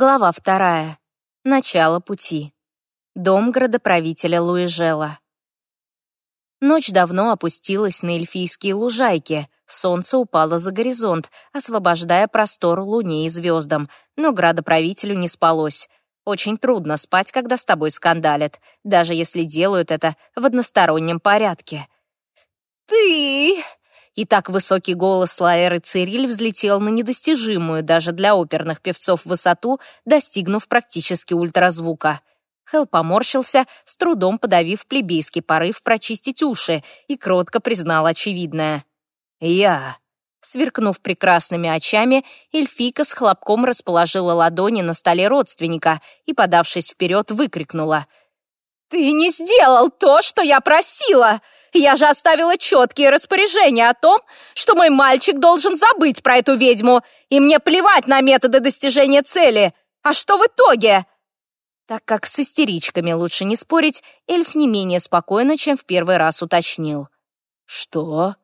Глава вторая. Начало пути. Дом градоправителя Луижела. Ночь давно опустилась на эльфийские лужайки, солнце упало за горизонт, освобождая простор луне и звездам, но градоправителю не спалось. Очень трудно спать, когда с тобой скандалят, даже если делают это в одностороннем порядке. «Ты...» И так высокий голос Лаэры Цириль взлетел на недостижимую даже для оперных певцов высоту, достигнув практически ультразвука. Хелл поморщился, с трудом подавив плебейский порыв прочистить уши, и кротко признал очевидное. «Я...» Сверкнув прекрасными очами, эльфийка с хлопком расположила ладони на столе родственника и, подавшись вперед, выкрикнула — «Ты не сделал то, что я просила! Я же оставила четкие распоряжения о том, что мой мальчик должен забыть про эту ведьму, и мне плевать на методы достижения цели. А что в итоге?» Так как с истеричками лучше не спорить, эльф не менее спокойно, чем в первый раз уточнил. «Что?»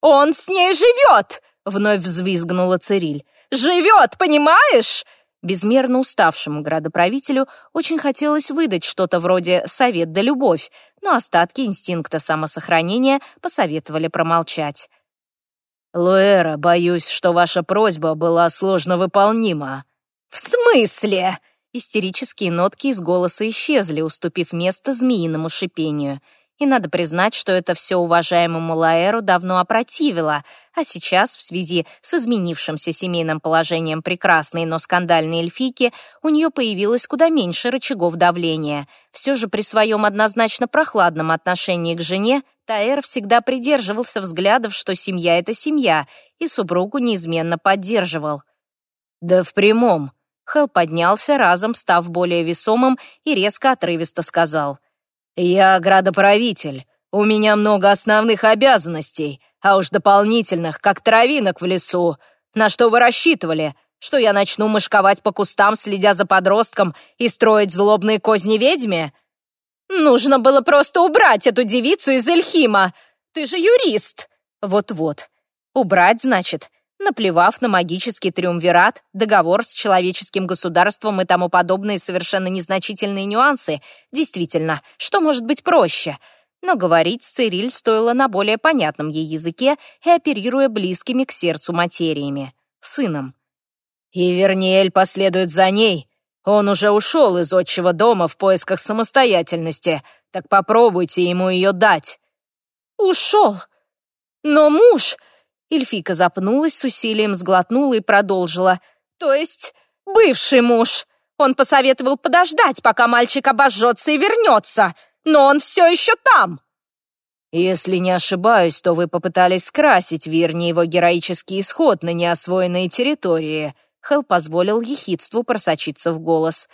«Он с ней живет!» — вновь взвизгнула Цириль. «Живет, понимаешь? Безмерно уставшему градоправителю очень хотелось выдать что-то вроде «совет да любовь», но остатки инстинкта самосохранения посоветовали промолчать. «Луэра, боюсь, что ваша просьба была сложно выполнима». «В смысле?» Истерические нотки из голоса исчезли, уступив место змеиному шипению — и надо признать, что это все уважаемому Лаэру давно опротивило, а сейчас, в связи с изменившимся семейным положением прекрасной, но скандальной эльфийки, у нее появилось куда меньше рычагов давления. Все же при своем однозначно прохладном отношении к жене Таэр всегда придерживался взглядов, что семья — это семья, и супругу неизменно поддерживал. «Да в прямом», Хелл поднялся, разом став более весомым и резко отрывисто сказал — «Я градоправитель. У меня много основных обязанностей, а уж дополнительных, как травинок в лесу. На что вы рассчитывали? Что я начну мышковать по кустам, следя за подростком, и строить злобные козни ведьме?» «Нужно было просто убрать эту девицу из Эльхима. Ты же юрист!» «Вот-вот. Убрать, значит, наплевав на магический триумвират, договор с человеческим государством и тому подобные совершенно незначительные нюансы. Действительно, что может быть проще? Но говорить с Цириль стоило на более понятном ей языке и оперируя близкими к сердцу материями. Сыном. «И Верниэль последует за ней. Он уже ушел из отчего дома в поисках самостоятельности, так попробуйте ему ее дать». «Ушел? Но муж...» Эльфика запнулась, с усилием сглотнула и продолжила. «То есть бывший муж. Он посоветовал подождать, пока мальчик обожжется и вернется. Но он все еще там!» «Если не ошибаюсь, то вы попытались скрасить Вирни его героический исход на неосвоенной территории», Хелл позволил ехидству просочиться в голос.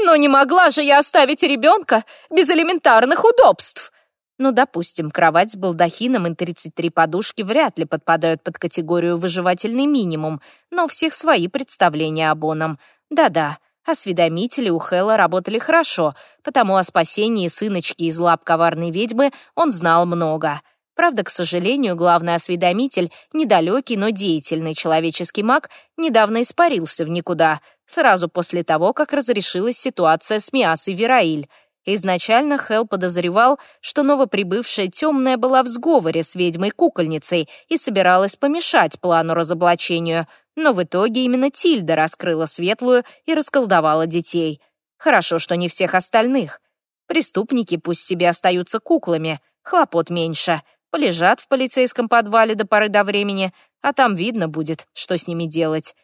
«Но не могла же я оставить ребенка без элементарных удобств!» Ну, допустим, кровать с балдахином и 33 подушки вряд ли подпадают под категорию «выживательный минимум», но у всех свои представления об оном. Да-да, осведомители у Хэлла работали хорошо, потому о спасении сыночки из лап коварной ведьмы он знал много. Правда, к сожалению, главный осведомитель, недалекий, но деятельный человеческий маг, недавно испарился в никуда, сразу после того, как разрешилась ситуация с Миас и Вераиль — Изначально Хелл подозревал, что новоприбывшая темная была в сговоре с ведьмой-кукольницей и собиралась помешать плану разоблачению, но в итоге именно Тильда раскрыла светлую и расколдовала детей. Хорошо, что не всех остальных. Преступники пусть себе остаются куклами, хлопот меньше, полежат в полицейском подвале до поры до времени, а там видно будет, что с ними делать.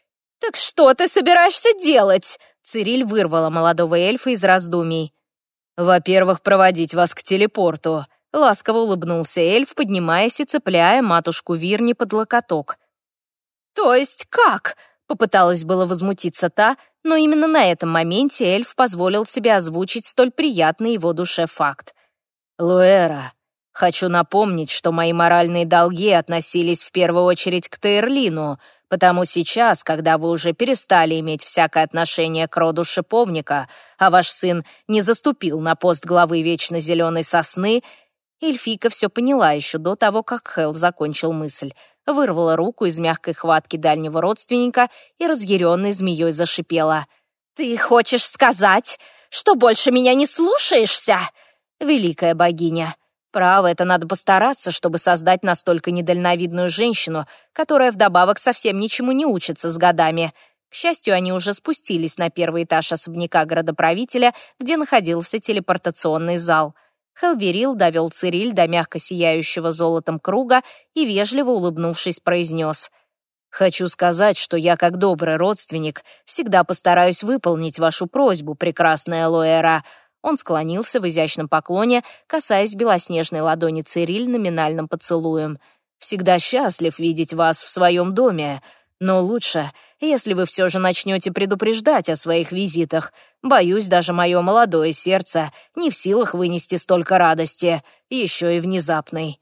«Так что ты собираешься делать?» Цириль вырвала молодого эльфа из раздумий. «Во-первых, проводить вас к телепорту», — ласково улыбнулся эльф, поднимаясь и цепляя матушку Вирни под локоток. «То есть как?» — попыталась было возмутиться та, но именно на этом моменте эльф позволил себе озвучить столь приятный его душе факт. «Луэра, хочу напомнить, что мои моральные долги относились в первую очередь к Тейрлину, Потому сейчас, когда вы уже перестали иметь всякое отношение к роду шиповника, а ваш сын не заступил на пост главы Вечно Зеленой Сосны, Эльфийка все поняла еще до того, как Хелл закончил мысль. Вырвала руку из мягкой хватки дальнего родственника и разъяренной змеей зашипела. «Ты хочешь сказать, что больше меня не слушаешься?» «Великая богиня, право, это надо постараться, чтобы создать настолько недальновидную женщину, которая вдобавок совсем ничему не учится с годами». К счастью, они уже спустились на первый этаж особняка городоправителя, где находился телепортационный зал. Хелберил довел Цириль до мягко сияющего золотом круга и, вежливо улыбнувшись, произнес — Хочу сказать, что я, как добрый родственник, всегда постараюсь выполнить вашу просьбу, прекрасная Лоэра». Он склонился в изящном поклоне, касаясь белоснежной ладони Цириль номинальным поцелуем. «Всегда счастлив видеть вас в своем доме, но лучше, если вы все же начнете предупреждать о своих визитах. Боюсь, даже мое молодое сердце не в силах вынести столько радости, еще и внезапной».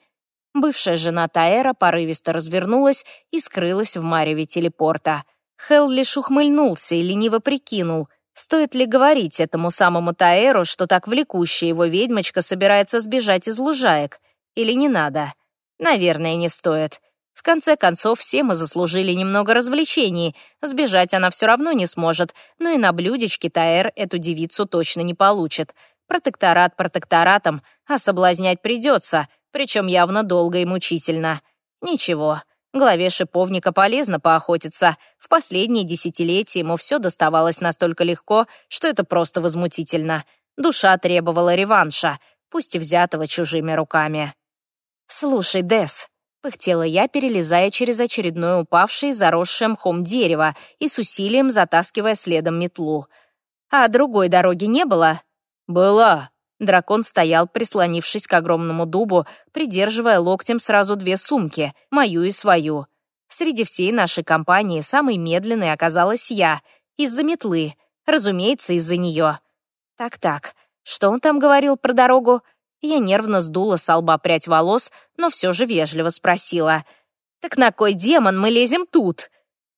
Бывшая жена Таэра порывисто развернулась и скрылась в мареве телепорта. Хелл лишь ухмыльнулся и лениво прикинул, стоит ли говорить этому самому Таэру, что так влекущая его ведьмочка собирается сбежать из лужаек, или не надо. Наверное, не стоит. В конце концов, все мы заслужили немного развлечений. Сбежать она все равно не сможет, но и на блюдечке Таэр эту девицу точно не получит. Протекторат протекторатом, а соблазнять придется — причем явно долго и мучительно. Ничего, главе шиповника полезно поохотиться. В последние десятилетия ему все доставалось настолько легко, что это просто возмутительно. Душа требовала реванша, пусть и взятого чужими руками. «Слушай, Дес», — пыхтела я, перелезая через очередное упавшее заросшее мхом дерево и с усилием затаскивая следом метлу. «А другой дороги не было?» «Была», Дракон стоял, прислонившись к огромному дубу, придерживая локтем сразу две сумки, мою и свою. Среди всей нашей компании самой медленной оказалась я, из-за метлы, разумеется, из-за нее. Так-так, что он там говорил про дорогу? Я нервно сдула с лба прядь волос, но все же вежливо спросила. «Так на кой демон мы лезем тут?»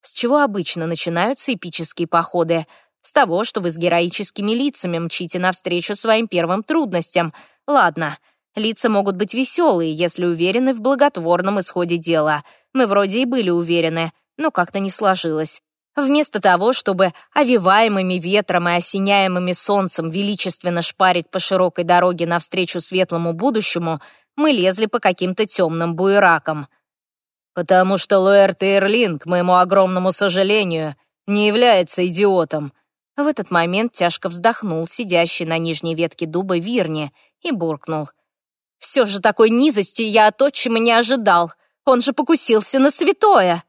С чего обычно начинаются эпические походы — с того, что вы с героическими лицами мчите навстречу своим первым трудностям. Ладно, лица могут быть веселые, если уверены в благотворном исходе дела. Мы вроде и были уверены, но как-то не сложилось. Вместо того, чтобы овиваемыми ветром и осеняемыми солнцем величественно шпарить по широкой дороге навстречу светлому будущему, мы лезли по каким-то темным буеракам. «Потому что Луэр Тейрлин, к моему огромному сожалению, не является идиотом», в этот момент тяжко вздохнул сидящий на нижней ветке дуба Вирни и буркнул. «Все же такой низости я от отчима не ожидал. Он же покусился на святое!»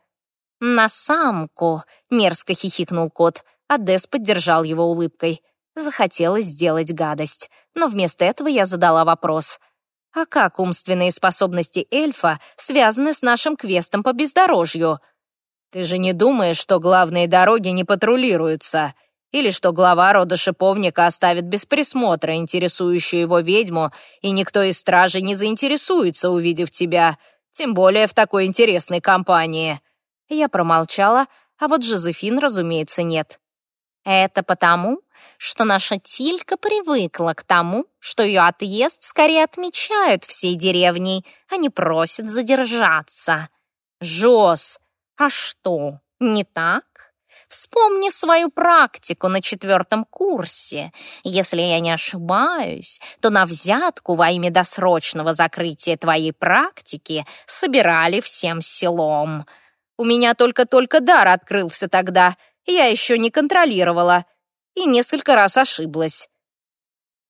«На самку!» — мерзко хихикнул кот, а Дес поддержал его улыбкой. Захотелось сделать гадость, но вместо этого я задала вопрос. «А как умственные способности эльфа связаны с нашим квестом по бездорожью?» «Ты же не думаешь, что главные дороги не патрулируются?» Или что глава рода шиповника оставит без присмотра интересующую его ведьму, и никто из стражей не заинтересуется, увидев тебя, тем более в такой интересной компании». Я промолчала, а вот Жозефин, разумеется, нет. «Это потому, что наша Тилька привыкла к тому, что ее отъезд скорее отмечают всей деревней, а не просят задержаться». «Жоз! А что, не так?» Вспомни свою практику на четвертом курсе. Если я не ошибаюсь, то на взятку во имя досрочного закрытия твоей практики собирали всем селом. У меня только-только дар открылся тогда, я еще не контролировала и несколько раз ошиблась.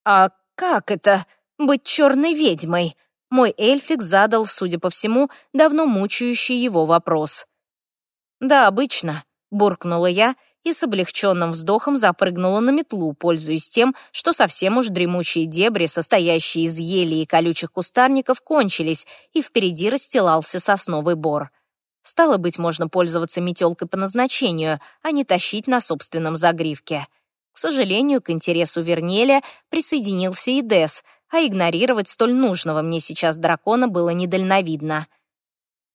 А как это быть черной ведьмой? Мой эльфик задал, судя по всему, давно мучающий его вопрос. Да, обычно буркнула я и с облегченным вздохом запрыгнула на метлу, пользуясь тем, что совсем уж дремучие дебри, состоящие из ели и колючих кустарников, кончились, и впереди расстилался сосновый бор. Стало быть, можно пользоваться метелкой по назначению, а не тащить на собственном загривке. К сожалению, к интересу Вернеля присоединился и Дес, а игнорировать столь нужного мне сейчас дракона было недальновидно.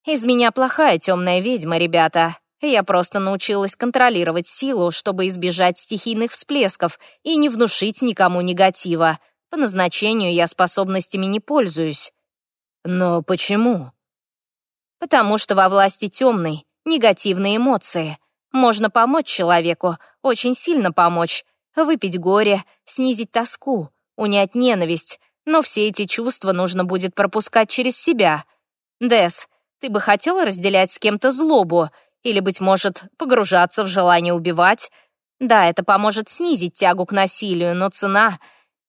«Из меня плохая темная ведьма, ребята», я просто научилась контролировать силу, чтобы избежать стихийных всплесков и не внушить никому негатива. По назначению я способностями не пользуюсь. Но почему? Потому что во власти темной, негативные эмоции. Можно помочь человеку, очень сильно помочь. Выпить горе, снизить тоску, унять ненависть. Но все эти чувства нужно будет пропускать через себя. Дес, ты бы хотела разделять с кем-то злобу? Или, быть может, погружаться в желание убивать? Да, это поможет снизить тягу к насилию, но цена...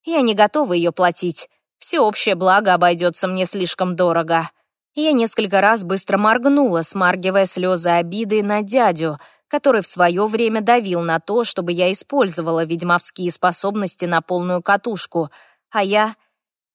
Я не готова ее платить. Всеобщее благо обойдется мне слишком дорого. Я несколько раз быстро моргнула, смаргивая слезы обиды на дядю, который в свое время давил на то, чтобы я использовала ведьмовские способности на полную катушку, а я...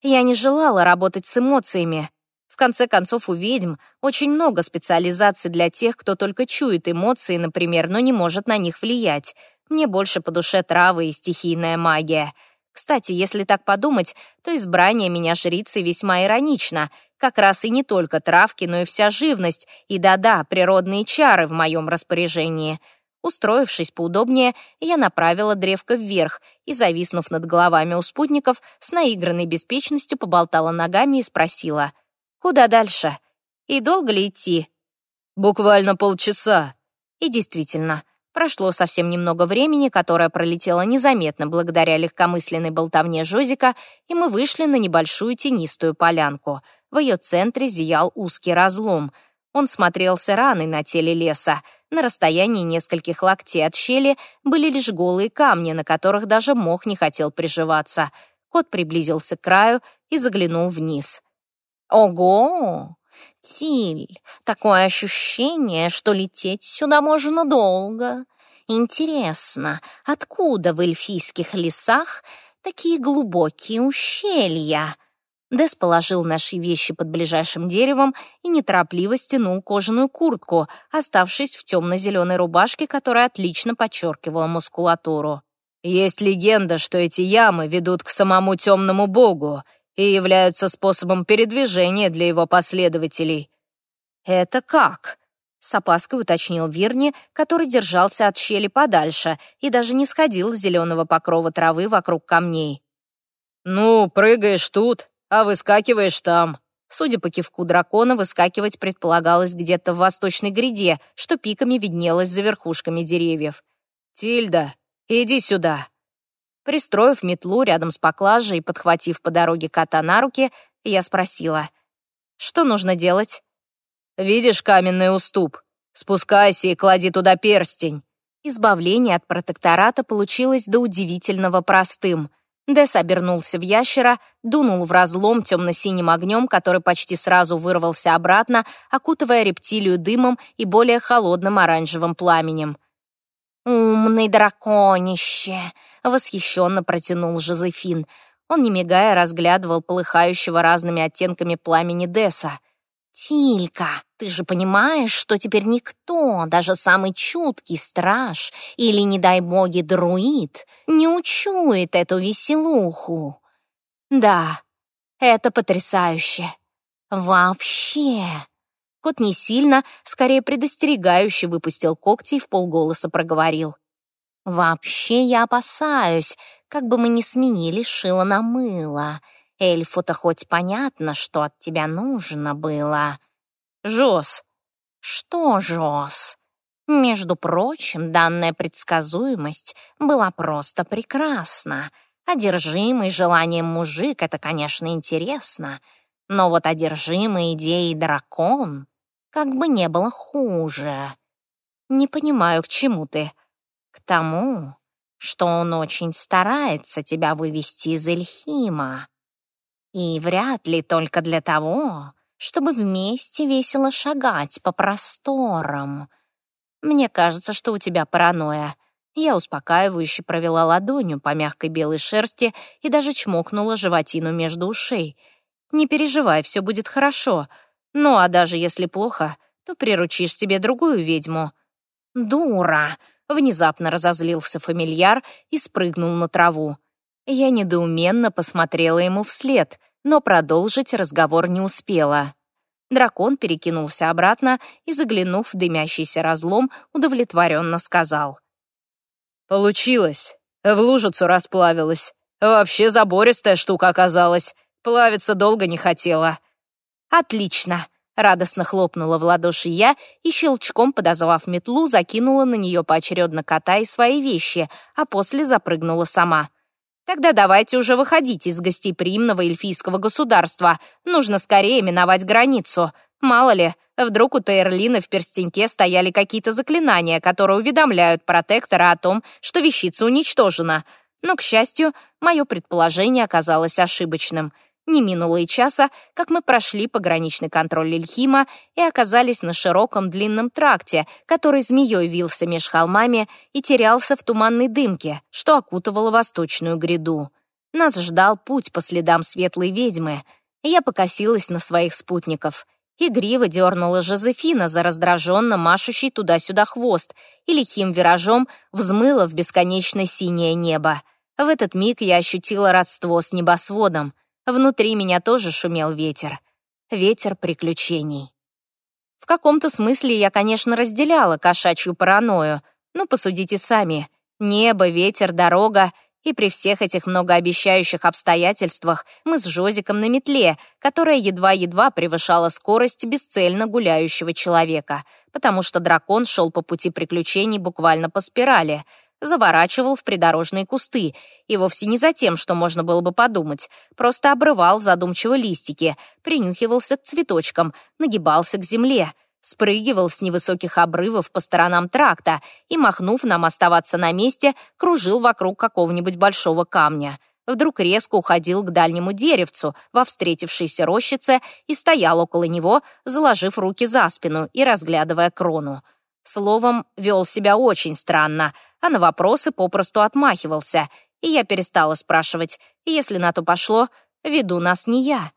Я не желала работать с эмоциями. В конце концов, у ведьм очень много специализаций для тех, кто только чует эмоции, например, но не может на них влиять. Мне больше по душе травы и стихийная магия. Кстати, если так подумать, то избрание меня жрицей весьма иронично. Как раз и не только травки, но и вся живность, и да-да, природные чары в моем распоряжении. Устроившись поудобнее, я направила древко вверх и, зависнув над головами у спутников, с наигранной беспечностью поболтала ногами и спросила, «Куда дальше? И долго ли идти?» «Буквально полчаса». И действительно, Прошло совсем немного времени, которое пролетело незаметно благодаря легкомысленной болтовне Жозика, и мы вышли на небольшую тенистую полянку. В ее центре зиял узкий разлом. Он смотрелся раной на теле леса. На расстоянии нескольких локтей от щели были лишь голые камни, на которых даже мох не хотел приживаться. Кот приблизился к краю и заглянул вниз. «Ого! Тиль, такое ощущение, что лететь сюда можно долго. Интересно, откуда в эльфийских лесах такие глубокие ущелья?» Дес положил наши вещи под ближайшим деревом и неторопливо стянул кожаную куртку, оставшись в темно-зеленой рубашке, которая отлично подчеркивала мускулатуру. «Есть легенда, что эти ямы ведут к самому темному богу, и являются способом передвижения для его последователей. «Это как?» — с опаской уточнил Вирни, который держался от щели подальше и даже не сходил с зеленого покрова травы вокруг камней. «Ну, прыгаешь тут, а выскакиваешь там». Судя по кивку дракона, выскакивать предполагалось где-то в восточной гряде, что пиками виднелось за верхушками деревьев. «Тильда, иди сюда!» Пристроив метлу рядом с поклажей и подхватив по дороге кота на руки, я спросила, что нужно делать? «Видишь каменный уступ? Спускайся и клади туда перстень». Избавление от протектората получилось до удивительного простым. Дес обернулся в ящера, дунул в разлом темно-синим огнем, который почти сразу вырвался обратно, окутывая рептилию дымом и более холодным оранжевым пламенем. «Умный драконище!» — восхищенно протянул Жозефин. Он, не мигая, разглядывал полыхающего разными оттенками пламени Деса. «Тилька, ты же понимаешь, что теперь никто, даже самый чуткий страж или, не дай боги, друид, не учует эту веселуху?» «Да, это потрясающе. Вообще!» Кот не сильно, скорее предостерегающе выпустил когти и в полголоса проговорил. «Вообще я опасаюсь, как бы мы не сменили шило на мыло. Эльфу-то хоть понятно, что от тебя нужно было». «Жос». «Что, Жос?» Между прочим, данная предсказуемость была просто прекрасна. Одержимый желанием мужик — это, конечно, интересно, но вот одержимый идеей дракон как бы не было хуже. Не понимаю, к чему ты. К тому, что он очень старается тебя вывести из Эльхима. И вряд ли только для того, чтобы вместе весело шагать по просторам. Мне кажется, что у тебя паранойя. Я успокаивающе провела ладонью по мягкой белой шерсти и даже чмокнула животину между ушей. Не переживай, все будет хорошо. Ну, а даже если плохо, то приручишь себе другую ведьму». «Дура!» — внезапно разозлился фамильяр и спрыгнул на траву. Я недоуменно посмотрела ему вслед, но продолжить разговор не успела. Дракон перекинулся обратно и, заглянув в дымящийся разлом, удовлетворенно сказал. «Получилось. В лужицу расплавилась. Вообще забористая штука оказалась. Плавиться долго не хотела». «Отлично. Радостно хлопнула в ладоши я и, щелчком подозвав метлу, закинула на нее поочередно кота и свои вещи, а после запрыгнула сама. «Тогда давайте уже выходить из гостеприимного эльфийского государства. Нужно скорее миновать границу. Мало ли, вдруг у Тейрлина в перстеньке стояли какие-то заклинания, которые уведомляют протектора о том, что вещица уничтожена. Но, к счастью, мое предположение оказалось ошибочным — не минуло и часа, как мы прошли пограничный контроль Ильхима и оказались на широком длинном тракте, который змеей вился меж холмами и терялся в туманной дымке, что окутывало восточную гряду. Нас ждал путь по следам светлой ведьмы. Я покосилась на своих спутников. Игриво дернула Жозефина за раздраженно машущий туда-сюда хвост и лихим виражом взмыла в бесконечно синее небо. В этот миг я ощутила родство с небосводом — Внутри меня тоже шумел ветер. Ветер приключений. В каком-то смысле я, конечно, разделяла кошачью паранойю, но посудите сами. Небо, ветер, дорога — и при всех этих многообещающих обстоятельствах мы с Жозиком на метле, которая едва-едва превышала скорость бесцельно гуляющего человека, потому что дракон шел по пути приключений буквально по спирали — заворачивал в придорожные кусты, и вовсе не за тем, что можно было бы подумать, просто обрывал задумчиво листики, принюхивался к цветочкам, нагибался к земле, спрыгивал с невысоких обрывов по сторонам тракта и, махнув нам оставаться на месте, кружил вокруг какого-нибудь большого камня. Вдруг резко уходил к дальнему деревцу во встретившейся рощице и стоял около него, заложив руки за спину и разглядывая крону. Словом, вел себя очень странно, а на вопросы попросту отмахивался, и я перестала спрашивать, если на то пошло, веду нас не я.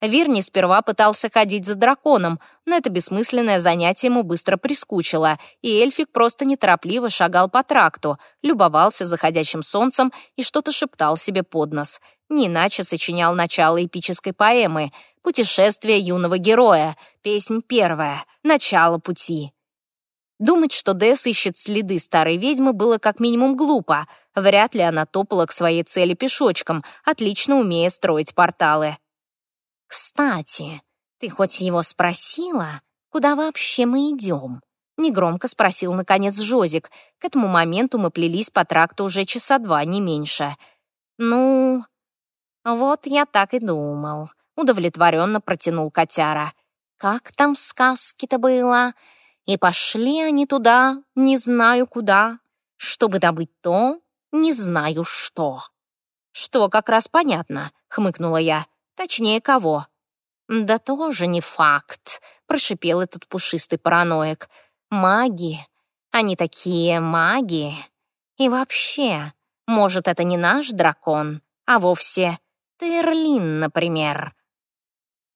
Вирни сперва пытался ходить за драконом, но это бессмысленное занятие ему быстро прискучило, и эльфик просто неторопливо шагал по тракту, любовался заходящим солнцем и что-то шептал себе под нос. Не иначе сочинял начало эпической поэмы «Путешествие юного героя», песнь первая, «Начало пути». Думать, что Дэс ищет следы старой ведьмы, было как минимум глупо. Вряд ли она топала к своей цели пешочком, отлично умея строить порталы. «Кстати, ты хоть его спросила, куда вообще мы идем?» Негромко спросил, наконец, Жозик. К этому моменту мы плелись по тракту уже часа два, не меньше. «Ну, вот я так и думал», — удовлетворенно протянул котяра. «Как там в сказке-то было?» И пошли они туда, не знаю куда, чтобы добыть то, не знаю что. «Что как раз понятно», — хмыкнула я. «Точнее, кого?» «Да тоже не факт», — прошипел этот пушистый параноик. «Маги. Они такие маги. И вообще, может, это не наш дракон, а вовсе Терлин, например».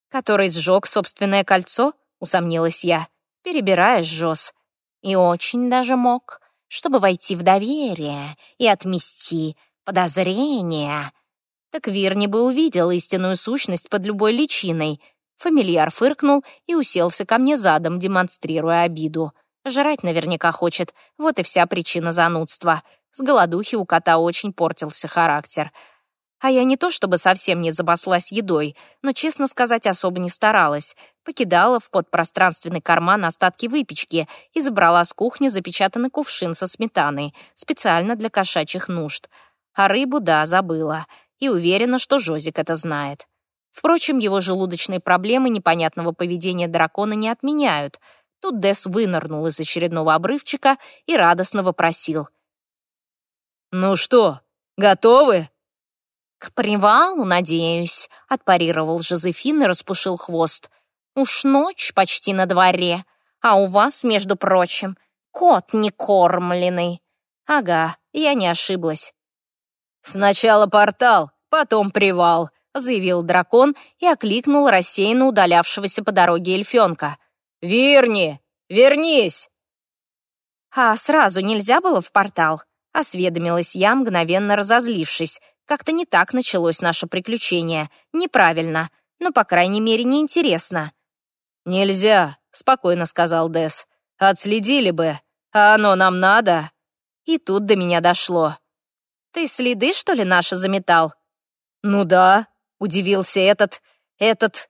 «Который сжег собственное кольцо?» — усомнилась я. Перебираешь, Жос. И очень даже мог, чтобы войти в доверие и отмести подозрения. Так Вирни бы увидел истинную сущность под любой личиной. Фамильяр фыркнул и уселся ко мне задом, демонстрируя обиду. Жрать наверняка хочет, вот и вся причина занудства. С голодухи у кота очень портился характер — а я не то чтобы совсем не забаслась едой, но, честно сказать, особо не старалась. Покидала в подпространственный карман остатки выпечки и забрала с кухни запечатанный кувшин со сметаной, специально для кошачьих нужд. А рыбу, да, забыла. И уверена, что Жозик это знает. Впрочем, его желудочные проблемы непонятного поведения дракона не отменяют. Тут Дес вынырнул из очередного обрывчика и радостно вопросил. «Ну что, готовы?» «К привалу, надеюсь», — отпарировал Жозефин и распушил хвост. «Уж ночь почти на дворе, а у вас, между прочим, кот некормленный». «Ага, я не ошиблась». «Сначала портал, потом привал», — заявил дракон и окликнул рассеянно удалявшегося по дороге эльфенка. «Верни! Вернись!» «А сразу нельзя было в портал?» — осведомилась я, мгновенно разозлившись — как-то не так началось наше приключение. Неправильно. Но, по крайней мере, неинтересно. «Нельзя», — спокойно сказал Дес. «Отследили бы. А оно нам надо?» И тут до меня дошло. «Ты следы, что ли, наши заметал?» «Ну да», — удивился этот... этот...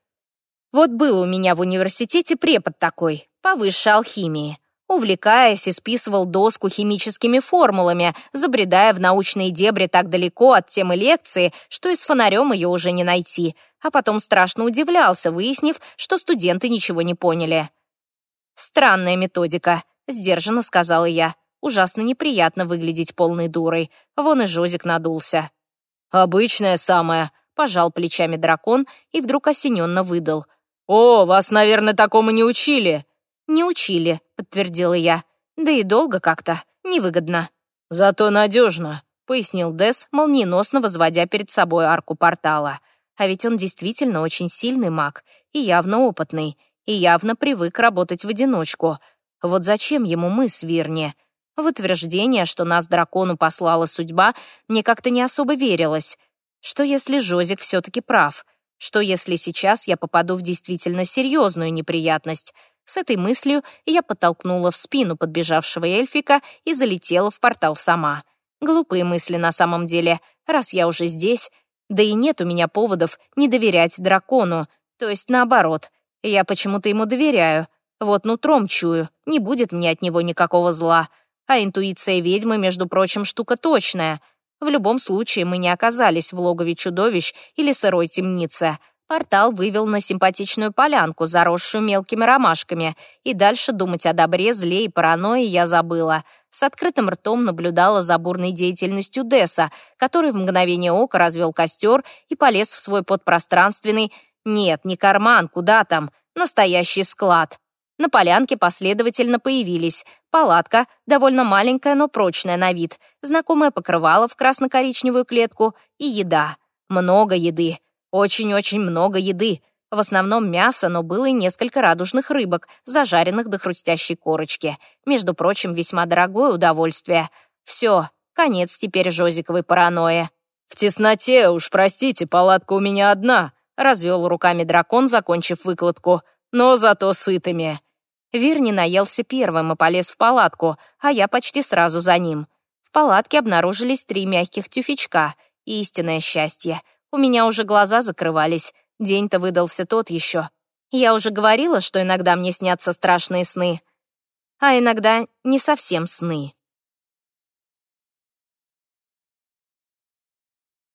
Вот был у меня в университете препод такой, по высшей алхимии. Увлекаясь, исписывал доску химическими формулами, забредая в научные дебри так далеко от темы лекции, что и с фонарем ее уже не найти, а потом страшно удивлялся, выяснив, что студенты ничего не поняли. «Странная методика», — сдержанно сказала я. «Ужасно неприятно выглядеть полной дурой. Вон и Жозик надулся». «Обычная самая», — пожал плечами дракон и вдруг осененно выдал. «О, вас, наверное, такому не учили». «Не учили», — подтвердила я. «Да и долго как-то, невыгодно». «Зато надежно», — пояснил Дес, молниеносно возводя перед собой арку портала. А ведь он действительно очень сильный маг и явно опытный, и явно привык работать в одиночку. Вот зачем ему мы с Вирни? В утверждение, что нас дракону послала судьба, мне как-то не особо верилось. Что если Жозик все-таки прав? Что если сейчас я попаду в действительно серьезную неприятность? С этой мыслью я подтолкнула в спину подбежавшего эльфика и залетела в портал сама. Глупые мысли на самом деле, раз я уже здесь. Да и нет у меня поводов не доверять дракону. То есть наоборот, я почему-то ему доверяю. Вот нутром чую, не будет мне от него никакого зла. А интуиция ведьмы, между прочим, штука точная. В любом случае мы не оказались в логове чудовищ или сырой темнице — Портал вывел на симпатичную полянку, заросшую мелкими ромашками, и дальше думать о добре, зле и паранойи я забыла. С открытым ртом наблюдала за бурной деятельностью Десса, который в мгновение ока развел костер и полез в свой подпространственный... Нет, не карман, куда там, настоящий склад. На полянке последовательно появились палатка, довольно маленькая, но прочная на вид, знакомое покрывало в красно-коричневую клетку и еда. Много еды. Очень-очень много еды. В основном мясо, но было и несколько радужных рыбок, зажаренных до хрустящей корочки. Между прочим, весьма дорогое удовольствие. Все, конец теперь Жозиковой паранойи. «В тесноте, уж простите, палатка у меня одна», — развел руками дракон, закончив выкладку. «Но зато сытыми». Вирни наелся первым и полез в палатку, а я почти сразу за ним. В палатке обнаружились три мягких тюфячка. Истинное счастье — у меня уже глаза закрывались. День-то выдался тот еще. Я уже говорила, что иногда мне снятся страшные сны. А иногда не совсем сны.